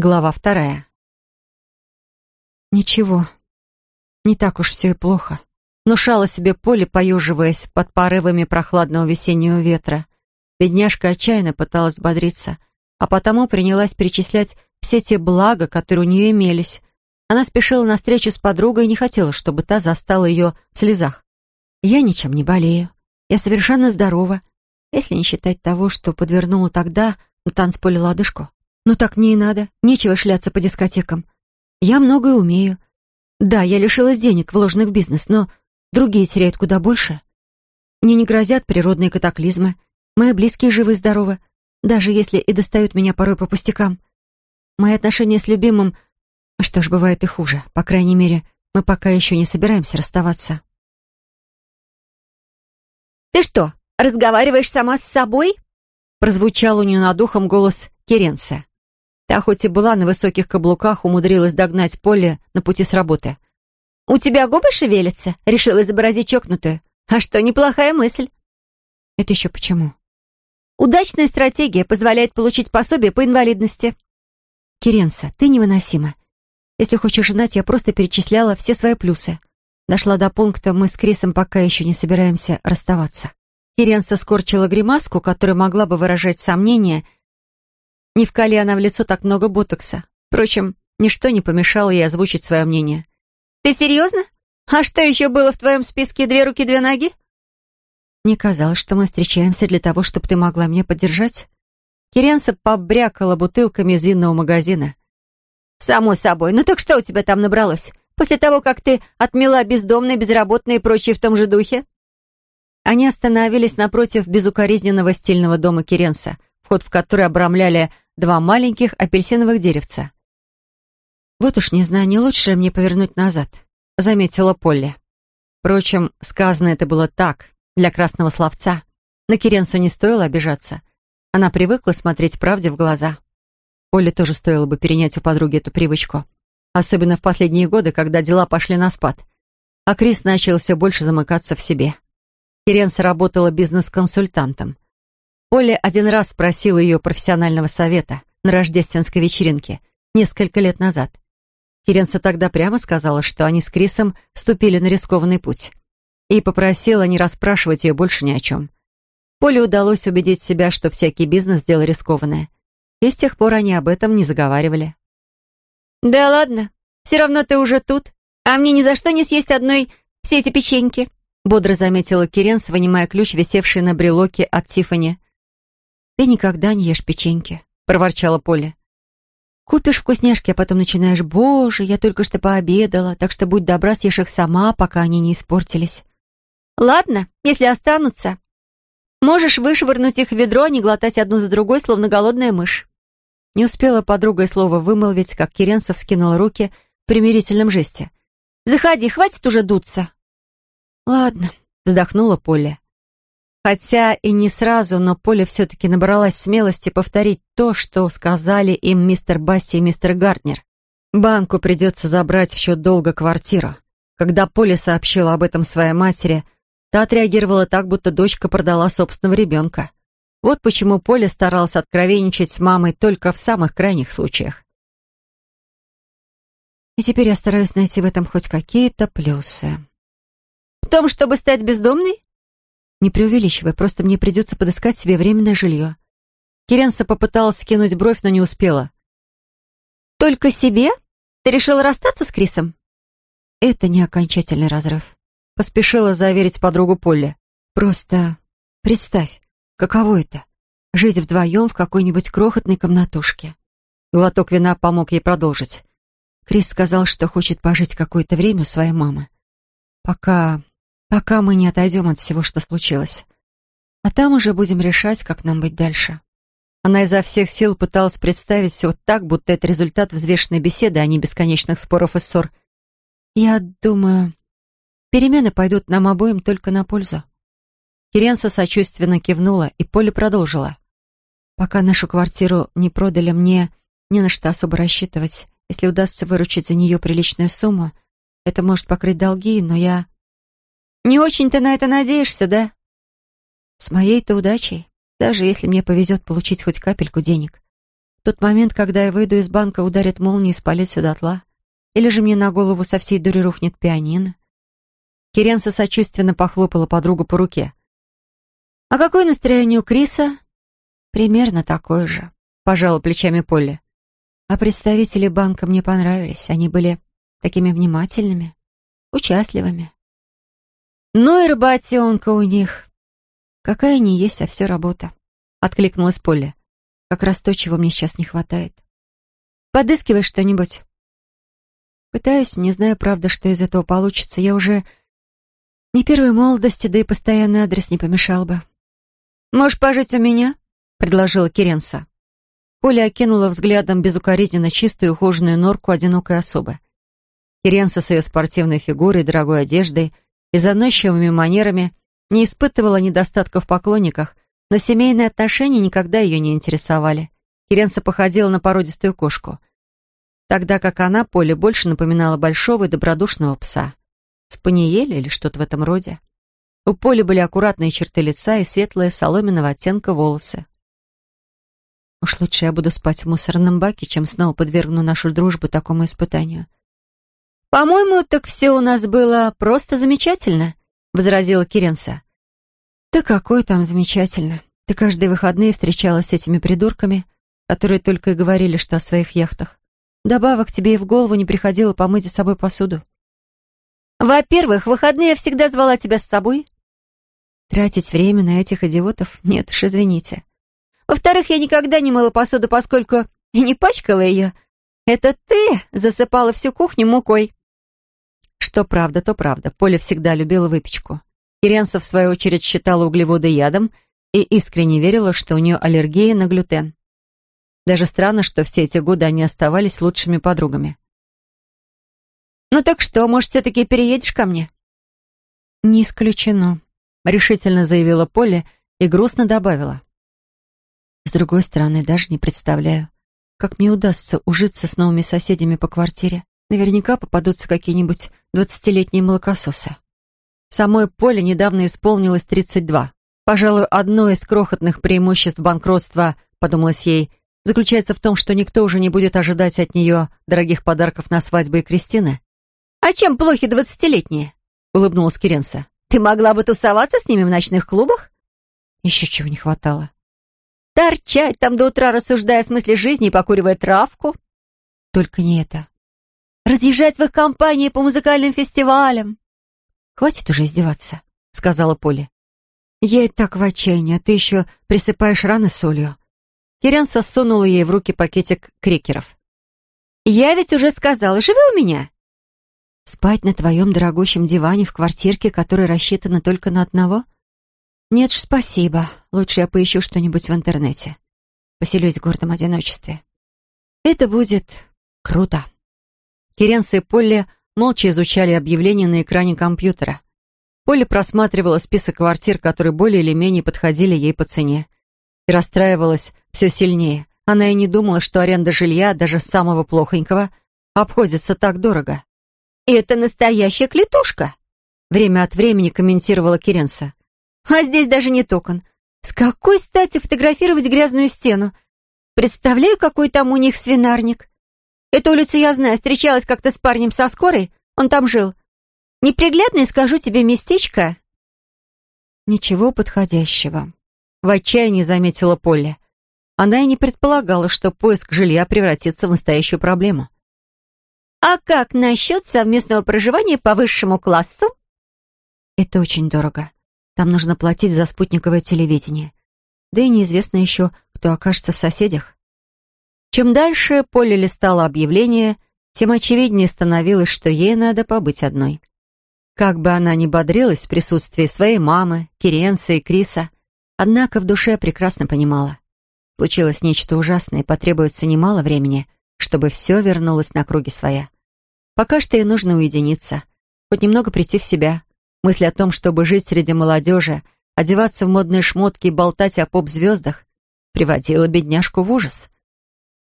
Глава вторая. Ничего, не так уж все и плохо. Внушала себе поле, поюживаясь под порывами прохладного весеннего ветра. Бедняжка отчаянно пыталась бодриться, а потому принялась перечислять все те блага, которые у нее имелись. Она спешила на встречу с подругой и не хотела, чтобы та застала ее в слезах. «Я ничем не болею. Я совершенно здорова, если не считать того, что подвернула тогда на танцполе лодыжку. Но так мне и надо. Нечего шляться по дискотекам. Я многое умею. Да, я лишилась денег, вложенных в бизнес, но другие теряют куда больше. Мне не грозят природные катаклизмы. Мои близкие живы и здоровы, даже если и достают меня порой по пустякам. Мои отношения с любимым... Что ж, бывает и хуже. По крайней мере, мы пока еще не собираемся расставаться. «Ты что, разговариваешь сама с собой?» Прозвучал у нее над ухом голос Керенса. Та хоть и была на высоких каблуках, умудрилась догнать Поле на пути с работы. «У тебя губы шевелятся?» Решила изобразить чокнутую. «А что, неплохая мысль». «Это еще почему?» «Удачная стратегия позволяет получить пособие по инвалидности». «Керенса, ты невыносима. Если хочешь знать, я просто перечисляла все свои плюсы. Дошла до пункта, мы с Крисом пока еще не собираемся расставаться». Керенса скорчила гримаску, которая могла бы выражать сомнение — не вкали она в лицо так много ботокса. Впрочем, ничто не помешало ей озвучить свое мнение. «Ты серьезно? А что еще было в твоем списке «Две руки, две ноги»?» «Мне казалось, что мы встречаемся для того, чтобы ты могла меня поддержать». Керенса побрякала бутылками из винного магазина. «Само собой. Ну так что у тебя там набралось? После того, как ты отмела бездомные, безработные и прочие в том же духе?» Они остановились напротив безукоризненного стильного дома Керенса, вход в который обрамляли два маленьких апельсиновых деревца. «Вот уж не знаю, не лучше мне повернуть назад», — заметила Полли. Впрочем, сказано это было так, для красного словца. На Керенсу не стоило обижаться. Она привыкла смотреть правде в глаза. Поле тоже стоило бы перенять у подруги эту привычку. Особенно в последние годы, когда дела пошли на спад. А Крис начал все больше замыкаться в себе. Керенса работала бизнес-консультантом. Оля один раз спросила ее профессионального совета на рождественской вечеринке несколько лет назад. Херенса тогда прямо сказала, что они с Крисом ступили на рискованный путь и попросила не расспрашивать ее больше ни о чем. Поле удалось убедить себя, что всякий бизнес – дело рискованное. И с тех пор они об этом не заговаривали. «Да ладно, все равно ты уже тут, а мне ни за что не съесть одной все эти печеньки», бодро заметила Керенс, вынимая ключ, висевший на брелоке от Тиффани. «Ты никогда не ешь печеньки», — проворчала Поля. «Купишь вкусняшки, а потом начинаешь, «Боже, я только что пообедала, так что будь добра, съешь их сама, пока они не испортились». «Ладно, если останутся. Можешь вышвырнуть их в ведро, а не глотать одну за другой, словно голодная мышь». Не успела подруга и слово вымолвить, как Керенсов скинул руки в примирительном жесте. «Заходи, хватит уже дуться». «Ладно», — вздохнула Поля. Хотя и не сразу, но Поля все-таки набралась смелости повторить то, что сказали им мистер Басси и мистер Гартнер. Банку придется забрать в счет долга квартиру. Когда Поля сообщила об этом своей матери, та отреагировала так, будто дочка продала собственного ребенка. Вот почему Поля старалась откровенничать с мамой только в самых крайних случаях. И теперь я стараюсь найти в этом хоть какие-то плюсы. «В том, чтобы стать бездомной?» Не преувеличивай, просто мне придется подыскать себе временное жилье. Керенса попыталась скинуть бровь, но не успела. «Только себе? Ты решила расстаться с Крисом?» «Это не окончательный разрыв», — поспешила заверить подругу Полли. «Просто представь, каково это — жить вдвоем в какой-нибудь крохотной комнатушке». Глоток вина помог ей продолжить. Крис сказал, что хочет пожить какое-то время у своей мамы. Пока пока мы не отойдем от всего, что случилось. А там уже будем решать, как нам быть дальше. Она изо всех сил пыталась представить все так, будто это результат взвешенной беседы, а не бесконечных споров и ссор. Я думаю, перемены пойдут нам обоим только на пользу. Киренса сочувственно кивнула, и Поля продолжила. Пока нашу квартиру не продали, мне не на что особо рассчитывать. Если удастся выручить за нее приличную сумму, это может покрыть долги, но я не очень-то на это надеешься, да? С моей-то удачей, даже если мне повезет получить хоть капельку денег. тот момент, когда я выйду из банка, ударит молния и спалит все дотла. Или же мне на голову со всей дури рухнет пианино. Керенса сочувственно похлопала подругу по руке. «А какое настроение у Криса?» «Примерно такое же», — пожала плечами Полли. «А представители банка мне понравились. Они были такими внимательными, участливыми. Ну и работенка у них. Какая не есть, а все работа», — откликнулась Полли. «Как раз то, чего мне сейчас не хватает. Подыскиваешь что-нибудь?» Пытаюсь, не знаю, правда, что из этого получится. Я уже не первой молодости, да и постоянный адрес не помешал бы. «Можешь пожить у меня?» — предложила Керенса. Поля окинула взглядом безукоризненно чистую ухоженную норку одинокой особы. Керенса с ее спортивной фигурой, дорогой одеждой и заносчивыми манерами не испытывала недостатков в поклонниках, но семейные отношения никогда ее не интересовали. Керенса походила на породистую кошку тогда как она, Поле, больше напоминала большого и добродушного пса. Спаниель или что-то в этом роде. У Поли были аккуратные черты лица и светлые соломенного оттенка волосы. Уж лучше я буду спать в мусорном баке, чем снова подвергну нашу дружбу такому испытанию. «По-моему, так все у нас было просто замечательно», — возразила Киренса. «Да какой там замечательно. Ты каждые выходные встречалась с этими придурками, которые только и говорили, что о своих яхтах. Добавок тебе и в голову не приходило помыть за собой посуду. Во-первых, в выходные я всегда звала тебя с собой. Тратить время на этих идиотов? Нет уж, извините. Во-вторых, я никогда не мыла посуду, поскольку и не пачкала ее. Это ты засыпала всю кухню мукой. Что правда, то правда. Поля всегда любила выпечку. Иренса, в свою очередь, считала углеводы ядом и искренне верила, что у нее аллергия на глютен. Даже странно, что все эти годы они оставались лучшими подругами. «Ну так что, может, все-таки переедешь ко мне?» «Не исключено», — решительно заявила Полли и грустно добавила. «С другой стороны, даже не представляю, как мне удастся ужиться с новыми соседями по квартире. Наверняка попадутся какие-нибудь двадцатилетние молокососы». Самой Поле недавно исполнилось 32. Пожалуй, одно из крохотных преимуществ банкротства, подумалось ей, заключается в том, что никто уже не будет ожидать от нее дорогих подарков на свадьбу и Кристины. «А чем плохи двадцатилетние?» — улыбнулась Киренса. «Ты могла бы тусоваться с ними в ночных клубах?» Еще чего не хватало. «Торчать там до утра, рассуждая о смысле жизни и покуривая травку?» «Только не это. Разъезжать в их компании по музыкальным фестивалям». «Хватит уже издеваться», — сказала Поля. «Я и так в отчаянии, а ты еще присыпаешь раны солью. Кирен сосунула ей в руки пакетик крекеров. «Я ведь уже сказала, живи у меня!» «Спать на твоем дорогущем диване в квартирке, которая рассчитана только на одного?» «Нет ж, спасибо. Лучше я поищу что-нибудь в интернете. Поселюсь в гордом одиночестве. Это будет круто». Киренс и Полли молча изучали объявления на экране компьютера. Полли просматривала список квартир, которые более или менее подходили ей по цене и расстраивалась все сильнее. Она и не думала, что аренда жилья, даже самого плохонького, обходится так дорого. «Это настоящая клетушка!» Время от времени комментировала Керенса. «А здесь даже нет окон. С какой стати фотографировать грязную стену? Представляю, какой там у них свинарник. Эту улицу я знаю, встречалась как-то с парнем со скорой, он там жил. Неприглядное, скажу тебе, местечко». «Ничего подходящего», в отчаянии заметила Полли. Она и не предполагала, что поиск жилья превратится в настоящую проблему. «А как насчет совместного проживания по высшему классу?» «Это очень дорого. Там нужно платить за спутниковое телевидение. Да и неизвестно еще, кто окажется в соседях». Чем дальше Полли листала объявление, тем очевиднее становилось, что ей надо побыть одной. Как бы она ни бодрилась в присутствии своей мамы, Киренса и Криса, Однако в душе прекрасно понимала. Случилось нечто ужасное, потребуется немало времени, чтобы все вернулось на круги своя. Пока что ей нужно уединиться, хоть немного прийти в себя. Мысль о том, чтобы жить среди молодежи, одеваться в модные шмотки и болтать о поп-звездах, приводила бедняжку в ужас.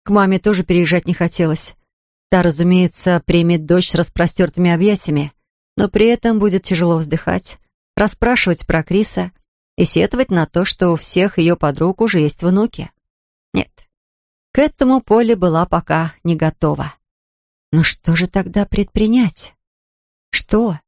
К маме тоже переезжать не хотелось. Та, разумеется, примет дочь с распростертыми объятиями, но при этом будет тяжело вздыхать, расспрашивать про Криса — и сетовать на то, что у всех ее подруг уже есть внуки. Нет, К этому Поле была пока не готова. Но что же тогда предпринять? Что?